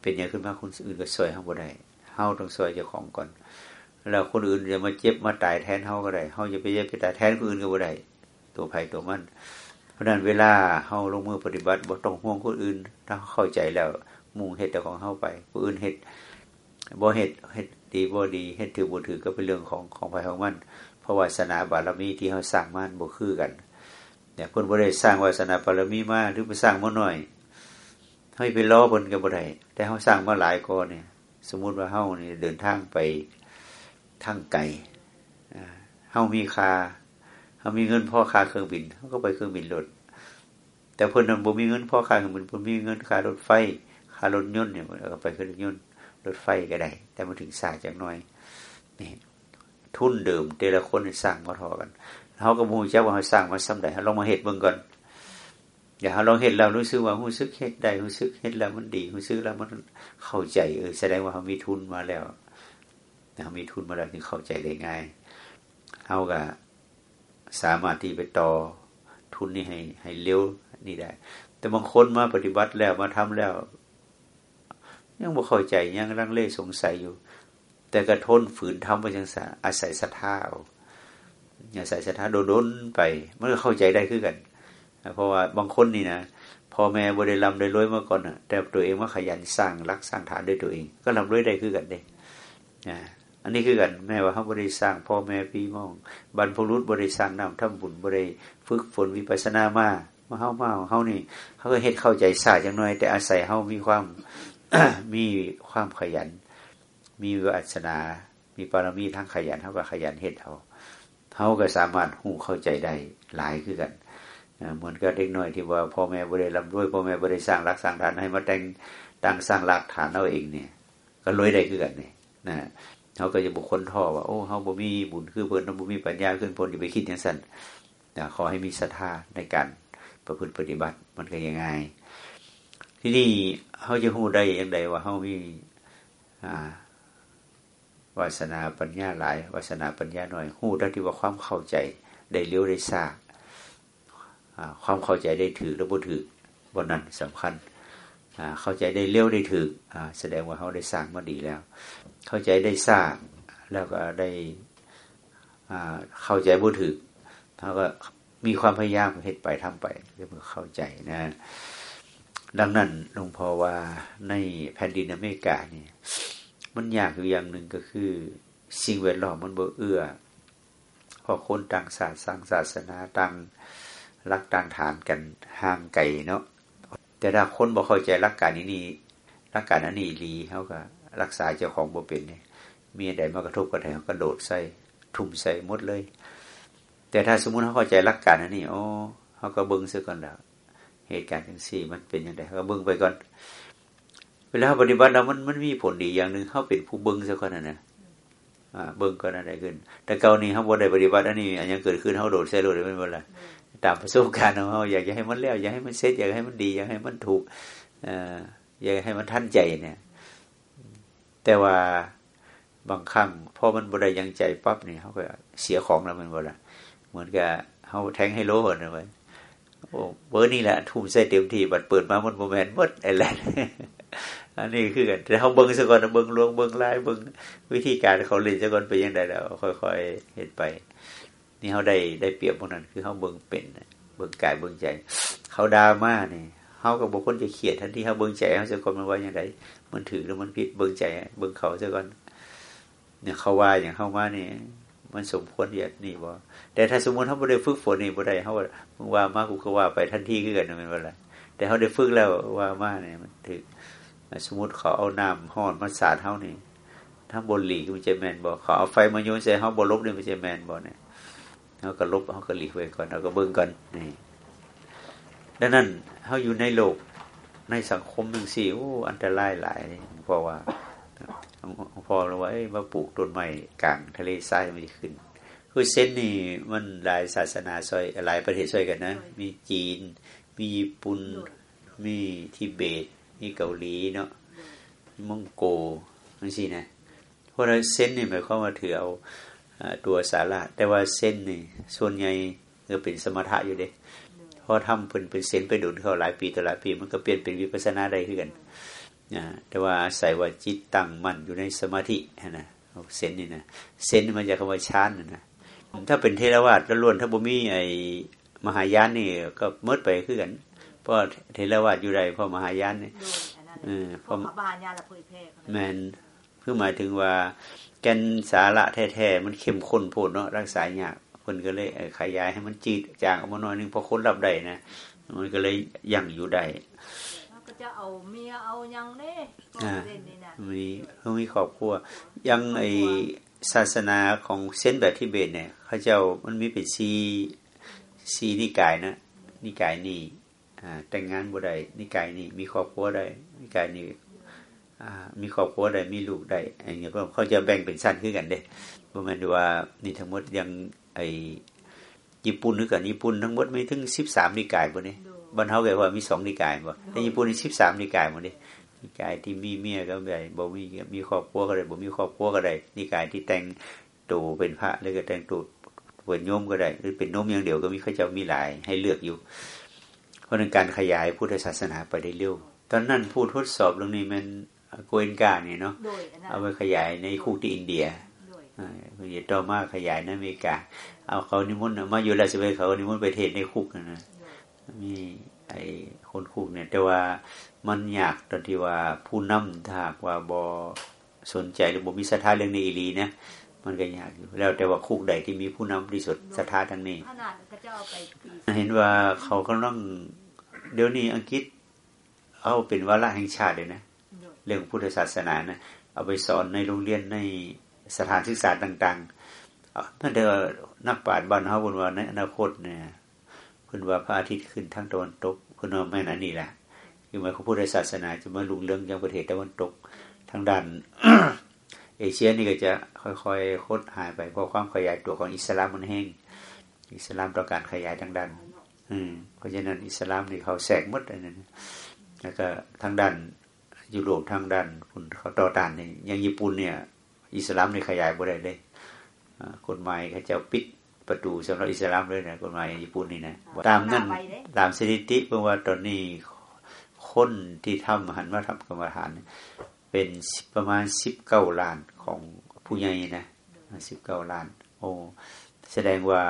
เป็นอย่างขึ้นมาคนอื่นก็ซอยเฮาบ่ได้เฮาต้องซอยเจ้าของก่อน แล้วคนอื่นจะมาเจ็บมาตายแทนเฮาก็ได้เฮาจะไปเจ็บไปตายแทนคนอื่นก็บ่ได้ตัวภัยตัวมันเพราะนั้นเวลาเฮาลงมือปฏิบัติบ่ต้องห่วงคนอื่น ถ้าเข้าใจแล้วมุ่งเฮ็ดแต่ของเฮาไป ผู้อื่นเฮ็ดบ่เฮ็ดเฮ็ด ดีบ่ดีเฮ็ดถือบ่ถือก็เป็นเรื่องของของภายของมันเพราะวาสนาบารมีที่เขาสร้างมันบ่คือกันเนี่ยเพิ่นบ่ได้สร้างวาสนาบารมีมาหรือไปสร้างมาหน่อยให้ไปล้อเพิ่นก็บ่ได้แต่เขาสร้างมาหลายกอเนี่ย สมมุติว่าเฮานี่เดินทางไปทางไกลเฮามีคาเฮามีเงินพ่อคาเครื่องบินเฮาก็ไปเครื่องบินรถแต่เพิ่นนั้นบ่มีเงินพ่อคาเครื่องบินเพิ่นมีเงินค่ารถไฟค่ารถยนต์เนี่ยก็ไปเครื่องยนต์ รถไฟก็ได้ แต่มาถึงสายจากน้อยนี่ทุนเดิมแต่ละคนสร้างมาทอกันเขาก็มูเจ้าว่าเขาสร้างมาซ้ำใดเขาลองมาเห็ดเบิ่งก่อนอย่าเขาลองเห็ดเรารู้สึกว่ารู้สึกเห็ดได้รู้สึกเห็ดแล้วมันดีรู้สึกแล้วมันเข้าใจเออแสดงว่าเขามีทุนมาแล้วเขามีทุนมาแล้วถึงเข้าใจได้ง่ายเขาก็สามารถที่ไปต่อทุนนี่ให้ให้เร็วนี่ได้ แต่บางคนมาปฏิบัติแล้วมาทำแล้ว ยังบ่เข้าใจยังรังเลสงสัยอยู่ แต่กระทนฝืนทำไปจังสาอาศัยศรัทธาเอาอาศัยศรัทธาโดนไปมันก็เข้าใจได้ขึ้นกันเพราะว่าบางคนนี่นะพ่อแม่บริลำได้รวยมาก่อนนะแต่ตัวเองว่าขยันสร้างรักสร้างฐานด้วยตัวเอง ก็ลำรวยได้ขึ้นกันเด้นอันนี้คือกันแม่ว่าเขาบริสร้างพ่อแม่พี่มอง บรรพบุรุษบริสร้างนำทำบุญบริฝึกฝนวิปัสสนามามาเข้ามาเขานี่ เขาก็เฮ็ดเข้าใจศาสตร์อย่างน้อย แต่อาศัยเขามีความ มีความขยัน มีวิปัสนา มีปรมีทั้งขยันเท่ากับขยันเฮ็ดเขาเขาก็สามารถหูเข้าใจได้หลายขึ้นกันเหมือนกับเด็กน้อยที่ว่าพ่อแม่บริลำด้วยพ่อแม่บริสร้างรักสร้างฐานให้มาแต่งตั้งสร้างรักฐานเอาเองเนี่ย ก็รวยได้ขึ้นกันเนี่ยนะเขาก็จะบุคคลท่อว่าโอ้เขาบ่มีบุญคือเพิ่นบ่มีปัญญาขึ้นพลอย่าไปคิดอย่างนั้นนะขอให้มีศรัทธาในการประพฤติปฏิบัติมันก็ยังไงที่นี่ เขาจะหูได้อย่างไรว่าเขามีวาสนาปัญญาหลายวาสนาปัญญาหน่อยหูได้ที่ว่าความเข้าใจได้เลี้ยวได้ทราบความเข้าใจได้ถือและบ่ถือบนนั้นสำคัญเข้าใจได้เลี้ยวได้ถือแสดงว่าเขาได้สร้างมาดีแล้ว เข้าใจได้ทราบแล้วก็ได้เข้าใจบ่ถือเขาก็มีความพยายามเหตุไปทำไปเพื่อเข้าใจนะ ดังนั้นหลวงพ่อว่าในแผ่นดินอเมริกาเนี่ยมันยากอยู่อย่างหนึ่งก็คือ สิ่งแวดล้อมมันบ่เอื้อพอคนต่างศาสตร์สร้างศาสนาต่างรักต่างฐานกันห่างไกลเนาะแต่ถ้าคนบ่เข้าใจรักการนี้นี่รักการนั้นนี่ลีเขาก็ รักษาเจ้าของบ่เป็นเนี่ยมีใดมากระทบกระแทกก็โดดใส่ทุ่มใส่หมดเลย แต่ถ้าสมมุติเขาเข้าใจรักการนั้นนี่โอ้เขาก็เบิ้งซะก่อนแล้ว เหตุการณ์ทั้งสี่มันเป็นอย่างไรก็เบิ้งไปก่อน เวลาปฏิบัติเรามันมันมีผลดีอย่างหนึ่งเขาเป็นผู้เบิ้งซะก่อนนะนะเบิ้งก็อะไรขึ้น แต่เกานี้เขาบนได้ปฏิบัติอันนี้อันยังเกิดขึ้นเขาโดดใส่โดดไม่เป็นไรตามประสบการณ์ของเขาอยากจะให้มันแล้วอยากให้มันเสร็จอยากให้มันดี อยากให้มันถูกอยากให้มันทันใจเนี่ย แต่ว่าบางครั้งพอมันบริยังใจปั๊บเนี่ยเขาก็เสียของแล้วมันบ่ละเหมือนกับเขาแทงให้โลหนะไว้ โอ้เบอร์นี่แหละทุ่มใส่เต็มที่บัดเปิดมามันโมเมนต์มดไอ้แหละอันนี้คือกันแต่เขาเบิ้งสะก่อนเบิ้งลวงเบิ้งลายเบิ้งวิธีการเขาเล่นสะก่อนไปยังไงแล้ว ค่อยๆเห็นไป นี่เขาได้ได้เปรียบพวกนั้น คือเขาเบิ้งเป็นเบิ้งกายเบิ้งใจ เขาดามาเนี่ยเขากับบุคคลจะเขียดทันทีเขาเบิ้งใจเขาสะก่อนมันว่าอย่างไรมันถือแล้วมันผิดเบิ้งใจเบิ้งเขาสะก่อนเนี่ยเขาว่าอย่างเข้ามาเนี่ย มันสมควรที่จะนี่บ่แต่ถ้าสมมติเขาไม่ได้ฝึกฝนนี่บ่ได้เขาว่ามากูก็ว่าไปทันทีขึ้นกันไม่เป็นไรแต่เขาได้ฝึกแล้วว่ามาเนี่ยมันถึงสมมติเขาเอาน้ำห่อนมาสาดเขานี่ถ้าบนหลีกมันจะแมนบ่เขาเอาไฟมาโยนใส่เขาบนลบเนี่ยมันจะแมนบ่เนี่ยเขาก็ลบเขาก็หลีกไว้ก่อนเขาก็เบิ่งก่อนนี่ดังนั้นเขาอยู่ในโลกในสังคมหนึ่งสี่โอ้อันตรายหลายเพราะว่า พอเราว่ามาปลูกต้นไม้กลางทะเลทรายมันขึ้น คือเส้นนี่มันหลายศาสนาซอยหลายประเทศซอยกันนะ มีจีน มีญี่ปุ่นมีทิเบต มีเกาหลีเนาะมีมองโกนั่นสินะเพราะเราเส้นนี่หมายความว่าถือเอาตัวสาระแต่ว่าเส้นนี่ส่วนใหญ่ก็เป็นสมถะอยู่เด้พอทำเป็นเป็นเส้นไปดุนเขาหลายปีต่อหลายปี มันก็เปลี่ยนเป็นวิปัสนาได้ขึ้นกั นนะแต่ว่าใส่ว่าจิตตั้งมั่นอยู่ในสมาธินะเซนนี่นะเซนมันจะคำว่าชานนะถ้าเป็นเทรวาสล้วนถ้าบ่มีไอ้มหายานนี่ก็เมิดไปขึ้นกันเพราะเทรวาสอยู่ใดเพราะมหายานนี่เออเพราะแมนคือหมายถึงว่า แกนสาระแท้ๆมันเข้มข้นโพดเนาะรักษายากเพิ่นก็เลยขยายให้มันจีดจางออกมาหน่อยนึงพอคนรับได้นะมันก็เลยยังอยู่ได้ก็ จะเอาเมียเอายังเด้มีเขามีครอบครัว ยังไอศาสนาของเส้นแบบทิเบตเนี่ยเขาเจ้ามันมีเป็นซีซีนิกายนะนิกายนี่แต่งงานบ่ได้นิกายนี่มีครอบครัวได้นิกายนี่มีครอบครัวได้มีลูกได้อะไรเงี้ยเขาจะแบ่งเป็นสั้นขึ้นกันเด้ประมาณว่านี่ทั้งหมดยังไอญี่ปุ่นนึกกันญี่ปุ่นทั้งหมดมีถึงสิบสามนิกายบ่เนี่ย บรรเทาแก่ว่ามีสองนิกายบ่แต่ญี่ปุ่นมีสิบสามนิกายหมดเลยนิกายที่มีเมียก็ได้บ่มีมีครอบครัวก็ได้บ่มีครอบครัวก็ได้นิกายที่แต่งตูเป็นพระหรือก็แต่งตูเป็นโยมก็ได้ หรือเป็นโยมอย่างเดียวก็มีเขาจะมีหลายให้เลือกอยู่ เพราะในการขยายพุทธศาสนาไปได้เร็วตอนนั้นผู้ทดสอบเรื่องนี้มันโกเอนกาเนี่ยเนาะเอาไปขยายในคุกที่อินเดียคุณยต่อมาขยายในอเมริกา เอาเขานิมนต์มาอยู่ราชเวเขานิมนต์ไปเทศในคุกนะ มีไอ้คนคุกเนี่ย แต่ว่ามันยากตอนที่ว่าผู้นำถ้าว่าบอสนใจหรือบ่มีศรัทธาเรื่องนี้อีลีนะมันก็ยากอยู่แล้วแต่ว่าคุกใดที่มีผู้นำที่สุดศรัทธาทางนี้เห็นว่าเขาก็ต้องเดี๋ยวนี้อังกฤษ เอาเป็นวาระแห่งชาติเลยนะเรื่องพุทธศาสนานะเอาไปสอนในโรงเรียนในสถานศึกษาต่างๆนั่นเดียวนักปราชญ์บ้านเฮาบนว่าในอนาคตเนี่ย เพิ่นว่าพระอาทิตย์ขึ้นทางตะวันตกเพิ่นว่าแม่นันนี้แหละคือหมายของพุทธศาสนาจะมาลุงเรื่องยังประเทศตะวันตกทางด้านเอเชียนี่ก็จะค่อยๆคดหายไปเพราะความขยายตัวของอิสลามมันแห้งอิสลามต้อการขยายทางด้านอืมเพราะฉะนั้นอิสลามนี่เขาแสกมดอันนั้นแล้วก็ทางด้านยุโรปทางด้านคุณเขาต่อต้านนี่อย่างญี่ปุ่นเนี่ย อิสลามนี่ขยายบ่ได้เลยกฎหมายเขาจะปิด ประตูสำหรับอิสลามเลยนะกฎหมายญี่ปุ่นนี่นะตามนั่นตามสถิติเพราะว่าตอนนี้คนที่ทำหันมาทำกรรมฐาน เป็นประมาณสิบเก้าล้านของผู้ใหญ่นะสิบเก้าล้าน โอ้แสดงว่า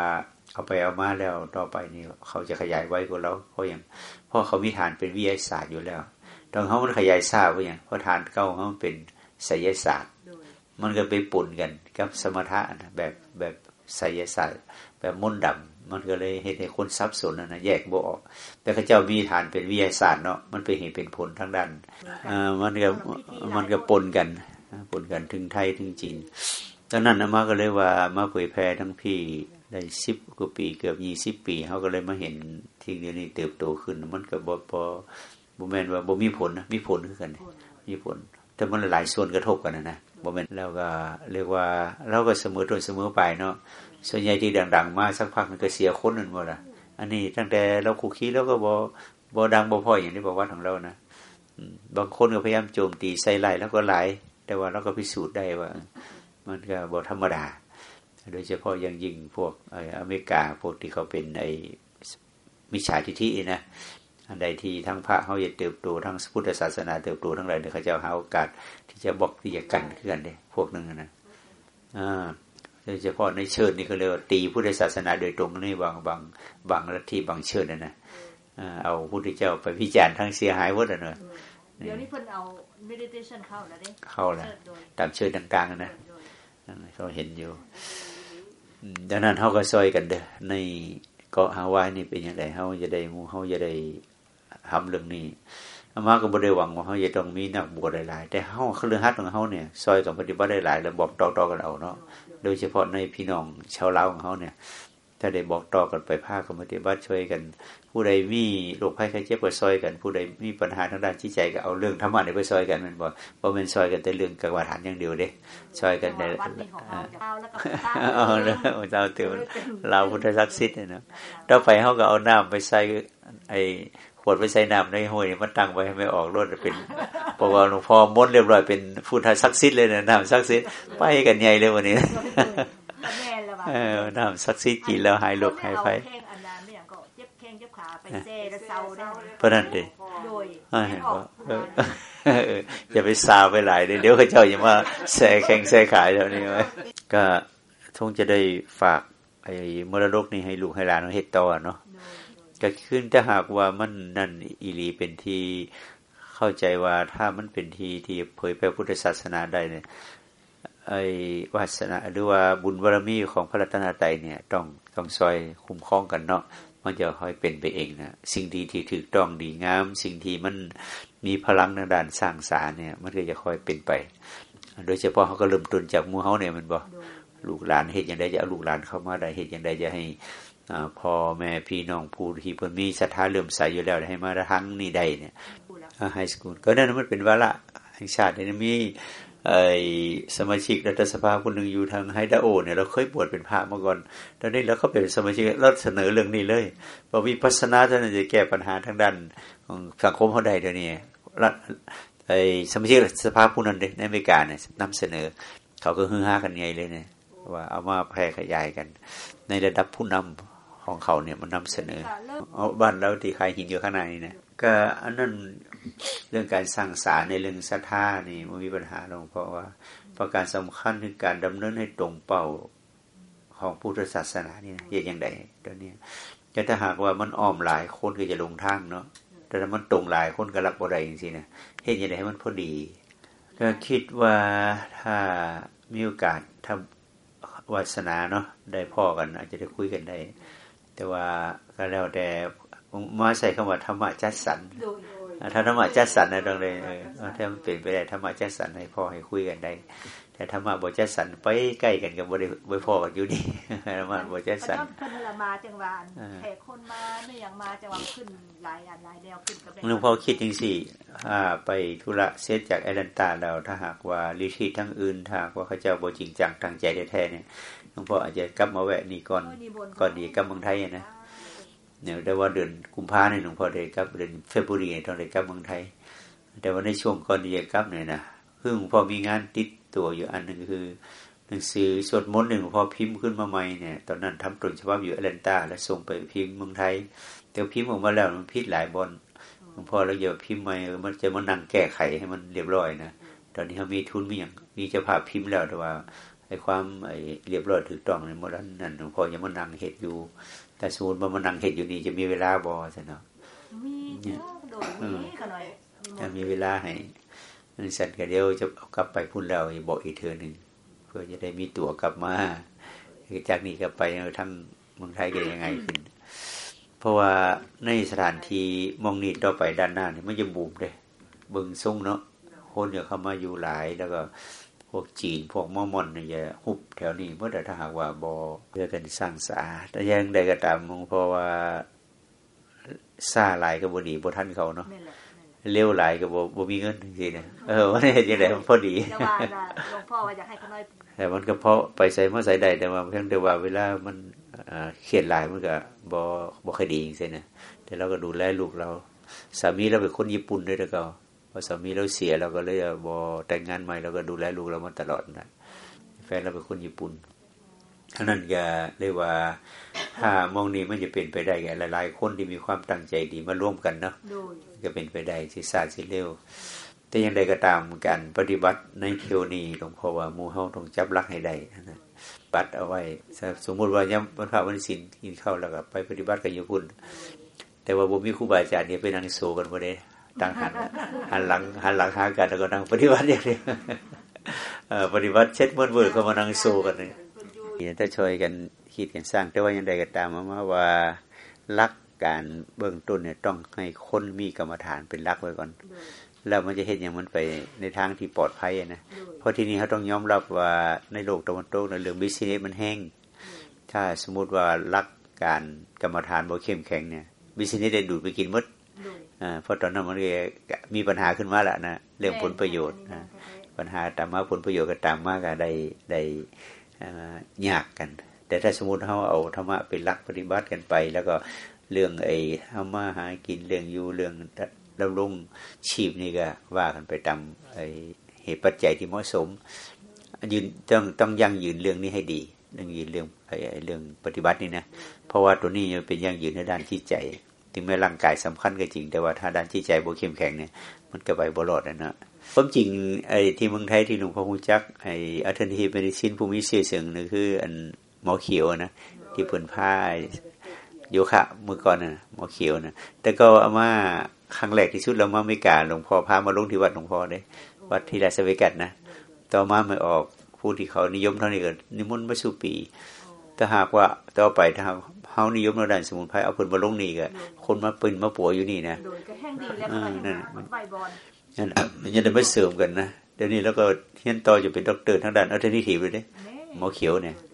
เอาไปเอามาแล้วต่อไปนี่เขาจะขยายไว้กว่าเราเพราะอย่างเพราะเขามีฐานเป็นวิทยาศาสตร์อยู่แล้วตอนเขามันขยายทราบว่าอย่างเพราะฐานเก้าเขาเป็นไสยศาสตร์ มันก็ไปปุ่นกันกับสมถะนะแบบแบบ ไสยศาสตร์ แบบมนดำมันก็เลยเห็นให้คนซับสนนะแยกบ่ออก แต่ข้าเจ้ามีฐานเป็นวิทยาศาสตร์เนาะมันเป็นเหตุเป็นผลทั้งด้านอ่ามันก็มันก็ปนกันปนกันถึงไทยถึงจีนตอนนั้นมาก็เลยว่ามาเผยแพร่ทั้งพี่ได้สิบกว่าปีเกือบยี่สิบปีเขาก็เลยมาเห็นที่เดี๋ยวนี้เติบโตขึ้น มันก็บ่พอบ่แม่นว่าบ่มีผลนะมีผลคือกัน มีผล แต่มันหลายส่วนกระทบกันนะนะ บ่แม่นแล้วก็เรียกว่าเราก็เสมอต้นเสมอไปเนาะส่วนใหญ่ที่ดัง ๆ มาสักพักมันก็เสียคนนั่นหมดละอันนี้ตั้งแต่เราคุกคีแล้วก็บ่บ่ดังบ่พออย่างที่บอกว่าของเรานะบางคนก็พยายามโจมตีใส่ไล่แล้วก็หลแต่ว่าเราก็พิสูจน์ได้ว่า มันก็บ่ธรรมดา โดยเฉพาะอย่างยิ่งพวกอเมริกาพวกที่เขาเป็นไอ้มิจฉาทิฐินะ อันใดที่ทั้งพระเขาจะเติบโตทั้งพุทธศาสนาเติบโตทั้งหลายเนี่ยเขาจะหาโอกาสที่จะบอกที่จะกันเคลื่อนเลยพวกนึงนะอ่าโดยเฉพาะในเชิญนี่เขาเรียกว่าตีพุทธศาสนาโดยตรงนี่บางบางบางลัทธิบางเชิญนะนะเอาพุทธเจ้าไปพิจารณ์ทั้งเสียหายหมดเลยเดี๋ยวนี้เพิ่นเอา meditation เข้าแล้วเด้เข้าแล้วตามเชิญต่างๆนะเขาเห็นอยู่ดังนั้นเขาก็ซอยกันเด้อในเกาะฮาวายนี่เป็นยังไงเขาจะได้มูเขาจะได้ ทำเรื่องนี้อามาก็บ่ได้หวังว่าเขาจะต้องมีนักบวชหลาย ๆ แต่เขาเครือขัดของเขาเนี่ยซอยกับปฏิบัติได้หลายแล้วบอกต่อๆกันเอาเนาะโดยเฉพาะในพี่น้องชาวลาวของเขาเนี่ยถ้าได้บอกต่อกันไปภาคกับปฏิบัติช่วยกัน ผู้ใดมีโรคภัยไข้เจ็บก็ซอยกัน ผู้ใดมีปัญหาทางด้านจิตใจก็เอาเรื่องธรรมะไปซอยกันมันบอกว่าเป็นซอยกันแต่เรื่องกวาฐานอย่างเดียวเด้ซอยกันในเอาแล้วเจ้าเตือนเราพุทธศักดิ์สิทธิ์เนาะต่อไปเขาก็เอาน้ำไปใส่ไอ ขวดไปใส่น้ำในห้วยมันตั้งไว้ให้ไม่ออกรถเป็นพอหลวงพ่อมดเรียบร้อยเป็นพุทธศักดิ์สิทธิ์เลยนะน้ำศักดิ์สิทธิ์ไปกันใหญ่เลยวันนี้เออน้ำศักดิ์สิทธิ์กินแล้วหายโรคหายไฟเพราะนั้นเลยเห็นว่าอย่าไปซาไปหลายเดี๋ยวเขาเจ้าอย่ามาแส่แข่งแส่ขายเท่านี้ไว้ก็ทงจะได้ฝากไอ้มรดกนี่ให้ลูกให้หลานเฮ็ดต่อเนาะ ก็ขึ้นถ้าหากว่ามันนั่นอีหลีเป็นที่เข้าใจว่าถ้ามันเป็นทีที่เผยแผ่พุทธศาสนาได้เนี่ยไอ้วาสนาหรือว่าบุญบารมีของพระรัตนตรัยเนี่ย ต้องต้องซอยคุ้มครองกันเนาะมันจะค่อยเป็นไปเองนะสิ่งดีที่ถูกต้องดีงาม สิ่งที่มันมีพลังในด้านสร้างสารเนี่ย มันก็จะค่อยเป็นไป โดยเฉพาะเขาก็เริ่มต้นจากมูเฮาเนี่ยมันบอกลูกหลานเหตุอย่างใดจะเอาลูกหลานเข้ามาได้เหตุอย่างใดจะให้ พ่อแม่พี่น้องผู้ที่เพิ่นมีศรัทธาเลื่อมใสอยู่แล้วให้มาทั้งนี่ได้เนี่ยไฮสคูลก็นั่นมันเป็นวาระแห่งชาติเนี่ยมีไอสมาชิกรัฐสภาคนหนึ่งอยู่ทางไฮดาโอเนี่ยเราเคยบวชเป็นพระมาก่อน ตอนนี้เราก็เป็นสมาชิกเราเสนอเรื่องนี้เลยว่ามีพัฒนาท่านจะแก้ปัญหาทางด้านของสังคมเขาได้เดี๋ยวนี้รัฐไอสมาชิกรัฐสภาผู้นั้นในอเมริกาเนี่ยนำเสนอ เขาก็ฮือฮากันไงเลยเนี่ยว่าเอามาแพร่ขยายกัน ในระดับผู้นำ ของเขาเนี่ยมันนำเสนอเอาบ้านเราที่ขายหินอยู่ข้างในเนี่ยก็อันนั้นเรื่องการสร้างสารในเรื่องศรัทธานี่มันมีปัญหาลงเพราะว่า ประการสำคัญคือการดำเนินให้ตรงเป้าของพุทธศาสนานี่นะอย่างไรตอนนี้จะถ้าหากว่ามันอ้อมหลายคนก็จะลงทางเนาะแต่ถ้ามันตรงหลายคนก็รักบ่ได้จริงๆนะเห็นอย่างไรให้มันพอดี ก็คิดว่าถ้ามีโอกาสทำวาสนาเนาะได้พ่อกัน อาจจะได้คุยกันได้ แต่ว่าก็แล้วแต่มาใส่คำว่าธรรมะจัดสรรถ้าธรรมะจัดสรรนะตรงเลยถ้ามันเปลี่ยนไปได้ธรรมะจัดสรรให้พ่อให้คุยกันได้ แต่ธรรมะบจัดสรรไปใกล้กันกับบ่ได้บ่พอกันอยู่ดีธรรมะบจัดสรรเพิ่นละมาจังหวะแขกคนมาไม่อย่างมาจังหวะขึ้นหลายอันหลายแนวขึ้นกับหลวงพ่อคิดจังซี่อ่าไปธุระเสร็จจากแอตแลนตาแล้วถ้าหากว่าลิทิทั้งอื่นถ้าว่าเขาเจ้าบ่จริงจังตั้งใจแท้ๆเนี่ย หลวงพ่ออาจจะกลับมาแวะนี่ก่อนก่อนดีกลับเมืองไทยนะเนี่ยได้ว่าเดือนกุมภาเนี่ยหลวงพ่อได้กับเดือนเฟบรุรีตอนได้กับเมืองไทย แต่ว่าในช่วงก่อนที่จะกลับเนี่ยนะคือหลวงพ่อมีงานติดตัวอยู่อันหนึ่งคือ หนังสือสวดมนต์หนึ่งหลวงพ่อพิมพ์ขึ้นมาใหม่เนี่ยตอนนั้นทำต้นฉบับอยู่แอตแลนตาแล้วส่งไปพิมพ์เมืองไทย แต่พิมพ์ออกมาแล้วมันพิษหลายบนหลวงพ่อเราอย่าพิมพ์ใหม่มันจะมานั่งแก้ไขให้มันเรียบร้อยนะตอนนี้เขามีทุนมีอย่างมีเจ้าภาพพิมพ์แล้วแต่ว่า ไอ้ความไอ้เรียบร้อยถูกต้องในโมดันนั่นหลวงพ่อยังมานั่งเหตุอยู่ แต่สมมติว่ามันนั่งเห็ดอยู่นี่จะมีเวลาบอใช่เนาะมีโดยมีขน่อยจะมีเวลาให้นั่นสันก็เดียวจะเอากลับไปพุ่นเราบอกอีกเธอหนึ่งเพื่อจะได้มีตั๋วกลับมาจากนี้กลับไปทั้งเมืองไทยก็ยังไงขึ้น เพราะว่าในสถานที่มองนี่ต่อไปด้านหน้านี่มันจะบูมเลยเบิ่งทรงเนาะคนเนี่ยเข้ามาอยู่หลายแล้วก็ วกจีนพวกมอมอนเนี่ยหุบแถวนี้เมื่อแต่ถ้าหากว่าบอเพื่อกันสร้างสาแต่ยังใดก็ตามเพราะว่าซาหลายกับบดีบท่านเขาเนาะเลี้ยวหลายกับบมีเงินจริงๆนะเออว่าเนี่ยยังไงพอดีหลวงพ่อว่าอยากให้เขาน้อยแต่มันก็เพราะไปใส่เมื่อใส่ใดแต่ว่าเพียงแต่ว่าเวลามันเขียนลายมันก็บอบอคดีจริงๆนะแต่เราก็ดูแลลูกเรา สามีเราเป็นคนญี่ปุ่นด้วยแล้วก็ พอสามีเราเสียเราก็เลยบอแต่งงานใหม่เราก็ดูแลลูกเรามาตลอดนะแฟนเราเป็นคนญี่ปุ่นท่านั้นก็เรียกว่าถ้ามองนี้มันจะเป็นไปได้แก่หลายๆคนที่มีความตั้งใจดีมาร่วมกันเนาะก็เป็นไปได้สิศาสตร์สิเร็วแต่ยังใดก็ตามกันปฏิบัติในเทวนี้หลวงพ่อว่ามูเฮาต้องจับลักให้ได้นะปัดเอาไว้ สมมุติว่าย่ำวันพระวันศิลกินข้าวแล้วก็ไปปฏิบัติกับญี่ปุ่นแต่ว่าบ่มีครูบาอาจารย์เนี่ยไปนั่งโซกันบ่ได้ ตั้งหันหันหลังหันหลังหากันแล้วก็นั่งปฏิบัติอย่างนี้ปฏิบัติเช็ดมือมือก็มานั่งโซกันเลยถ้าช่วยกันคิดกันสร้าง แต่ว่ายังใดก็ตามมาว่ารักการเบื้องต้นเนี่ยต้องให้คนมีกรรมฐานเป็นหลักไว้ก่อน แล้วมันจะเห็นอย่างมันไปในทางที่ปลอดภัยนะเพราะที่นี้เขาต้องยอมรับว่าในโลกตะวันตกในเรื่อง business มันแฮง ถ้าสมมุติว่าหลักการกรรมฐานบ่เข้มแข็งเนี่ย business ได้ดูดไปกินมด เพราะตอนนั้นมันมีปัญหาขึ้นมาแล้วนะเรื่องผลประโยชน์นะปัญหาตามมาผลประโยชน์ก็ตามมาก็ได้ได้ยากกัน แต่ถ้าสมมติเขาเอาธรรมะเป็นหลักปฏิบัติกันไป แล้วก็เรื่องไอ้ธรรมะหากินเรื่องอยู่เรื่องดำรงชีพนี่ก็ว่ากันไปตามไอ้เหตุปัจจัยที่เหมาะสมยืนต้องต้องยั่งยืนเรื่องนี้ให้ดีเรื่องยืนเรื่องไอ้เรื่องปฏิบัตินี่นะเพราะว่าตัวนี้เป็นยั่งยืนในด้านที่ใจ ถึงแม้ร่างกายสำคัญก็จริง แต่ว่าถ้าด้านจิตใจโบเข้มแข็งเนี่ย มันก็ไปบรอดนะนะความจริงไอ้ที่เมืองไทยที่หลวงพ่อฮูจักไอ้อัตนีเมดิซินภูมิเสียเสียงนี่คือ อันหมอเขียวนะที่เพิ่นผ้าโยคะเมื่อก่อนนะหมอเขียวนะแต่ก็เอามาครั้งแรกที่สุดเรามาอเมริกาหลวงพ่อพามาลงที่วัดหลวงพ่อเด้วัดที่ลาสเวกัสนะต่อมาไม่ออกผู้ที่เขานิยมเท่านี้ก็นิมนต์มาสู่ปี ถ้าหากว่าต่อไปถ้า เฮานิยมในด้านสมุนไพรเอาเพิ่นมาลงนี่ก็คนมาเป็นมาปัวอยู่นี่นะโดยก็แห้งดีแล้วก็ยังมาใบบอลนั่นอะมันจะได้มาเสริมกันนะเดี๋ยวนี้แล้วก็เฮียนต่อจะเป็นด็อกเตอร์ทางด้าน alternative เลยเด้หมอเขียวเนี่ยโด